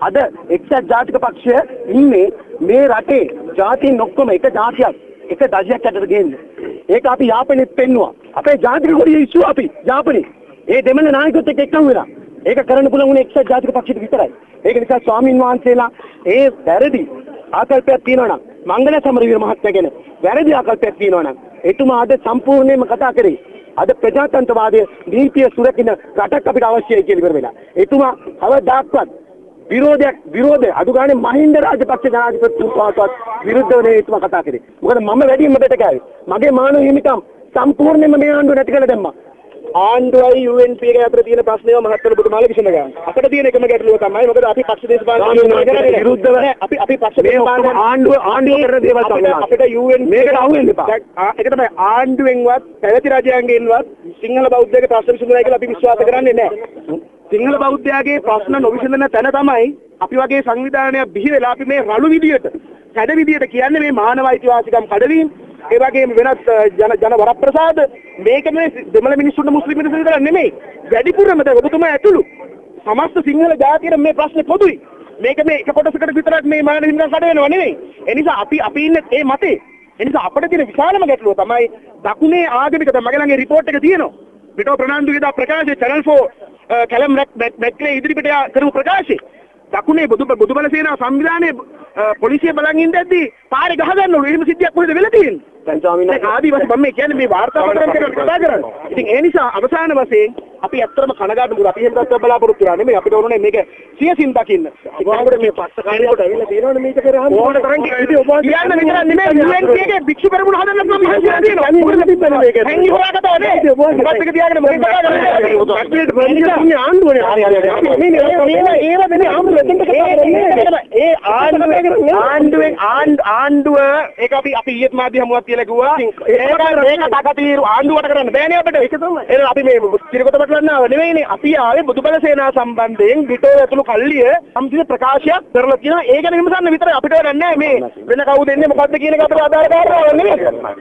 අද එක්සත් ජාතික පක්ෂය ඉන්නේ මේ රටේ ජාතීන් ඔක්කොම එක ජාතියක් එක දජයක් යටට ගේන්නේ. ඒක අපි යාපනයේත් පෙන්නවා. අපේ ජාතික කොඩිය ඉස්සුව අපි යාපනයේ. ඒ දෙමළ නායකයොත් එක්ක එක්කම වෙලා. ඒක කරන්න පුළුවන් උනේ එක්සත් ජාතික පක්ෂයට විතරයි. ඒක නිසා ස්වාමින් වහන්සේලා ඒ වැරදි ආකල්පයක් තියෙනවා නම් මංගල සමරවීර මහත්තයා ගැන වැරදි ආකල්පයක් තියෙනවා නම් එතුමා අද සම්පූර්ණයෙන්ම කතා කරේ අද ප්‍රජාතන්ත්‍රවාදයේ නීතිය සුරකින්න රටක් අපිට අවශ්‍යයි කියලා ඉවර වෙලා. එතුමා කවදාක්වත් විරෝධයක් විරෝධය අඩු ගානේ මහින්ද රාජපක්ෂ ජනාධිපතිතුමාටවත් විරුද්ධව නෙවෙයි එතුමා කතා කරේ. මොකද මම වැඩියෙන්ම බෙට කෑවේ. මගේ මානව හිමිකම් සම්පූර්ණයෙන්ම මේ ආණ්ඩුව නැති කළ දැම්මා. ආණ්ඩුවයි UNP එක අතර තියෙන ප්‍රශ්නය මහත්තර බුදුමාල විසඳ ගන්න. අපිට තියෙන එකම ගැටලුව තමයි මොකද අපි පක්ෂ දේශපාලන විරුද්ධව අපි අපි පක්ෂ දේශපාලන ආණ්ඩුව ආණ්ඩුව කරන දේවල් තමයි. අපිට UN මේකට අහු වෙන්න එපා. ඒක තමයි ආණ්ඩුවෙන්වත් පැවති රජයන්ගෙන්වත් සිංහල බෞද්ධයක ප්‍රශ්න විසඳුනායි කියලා අපි විශ්වාස කරන්නේ නැහැ. සිංහල බෞද්ධයාගේ ප්‍රශ්න නොවිසඳන තැන තමයි අපි වගේ සංවිධානයක් බිහි වෙලා අපි මේ රළු විදියට කැඩ විදියට කියන්නේ මේ මානව අයිතිවාසිකම් කඩවීම. ඒ වගේම වෙනත් ජන ජන වරප්‍රසාද. මේක මේ දෙමළ මිනිස්සුන්ට මුස්ලිම් මිනිස්සුන්ට විතර නෙමෙයි වැඩිපුරම දැන් ඔබතුමා ඇතුළු. සමස්ත සිංහල ජාතියට මේ ප්‍රශ්නේ පොදුයි. මේක මේ එක කොටසකට විතරක් මේ මානව හිමිකම් කඩ වෙනව නෙමෙයි. ඒ නිසා අපි අපි ඉන්නේ ඒ මතේ. ඒ නිසා අපිට තියෙන විශාලම ගැටලුව තමයි දකුණේ ආගමික දැන් මගේ ළඟ රිපෝට් එක තියෙනවා. පිටෝ ප්‍රනාන්දුගේ ප්‍රකාශය channel 4 කැලම් මැක්ලේ ඉදිරිපිට කරපු ප්‍රකාශය. දකුණේ බුදු බුදුබල සේනා සංවිධානයේ පොලිසිය බලන් ඉඳද්දී පාරේ ගහගන්නලු එහෙම සිද්ධියක් කොහෙද වෙලා තියෙන්නේ? වහන්සේ ආදිවාසී මම මේ කියන්නේ මේ වාර්තාපත්‍රයෙන් කරන කතා කරන්නේ. ඉතින් ඒ නිසා අවසාන වශයෙන් අපි ඇත්තටම කනගාටු මුර අපි තත්ත්වයක් බලාපොරොත්තු වෙනා නෙමෙයි. අපිට ඕනේ මේක සියසින් දකින්න. ඔබට මේ පස්ස කාර්යයට ඇවිල්ලා තියෙනවනේ මේක කරාම. ඕන තරම් ඉතින් ඔබ කියන්න විතර නෙමෙයි. UNP එකේ භික්ෂු පෙරමුණ හදන්න අපි හදලා තියෙනවා මොකද තිබ්බනේ මේක? හැංගි හොරා කතාව නේ. ඔබත් එක තියාගෙන මොකද කතා කරන්නේ? ආණ්ඩුවනේ. හරි හරි මේ මේ ඒව දෙන්නේ ආණ්ඩුව එතෙන්ට කතා කරන්නේ. ඒ ආණ්ඩුවේ ආණ්ඩුවෙන් ආණ්ඩුව ඒක අපි අපි ඊයේත් මාධ්‍ය හමුවක් කියලා කිව්වා. ඒක මේක තකතිරු ආණ්ඩුවට කරන්න බෑනේ අපිට. ඒක තමයි. එහෙනම් අපි මේ තිරකොත පටලන්න ආව නෙවෙයිනේ අපි ආවේ බුදුබල සේනා සම්බන්ධයෙන් බිටෝ ඇතුළු කල්ලිය සම්පූර්ණ ප්‍රකාශයක් කරලා තියෙනවා. ඒ ගැන විමසන්න විතරයි අපිට වැඩක් නැහැ. මේ වෙන කවුද එන්නේ? මොකද්ද කියන එක අපිට අදාළ කාරණාවක් නෙවෙයි.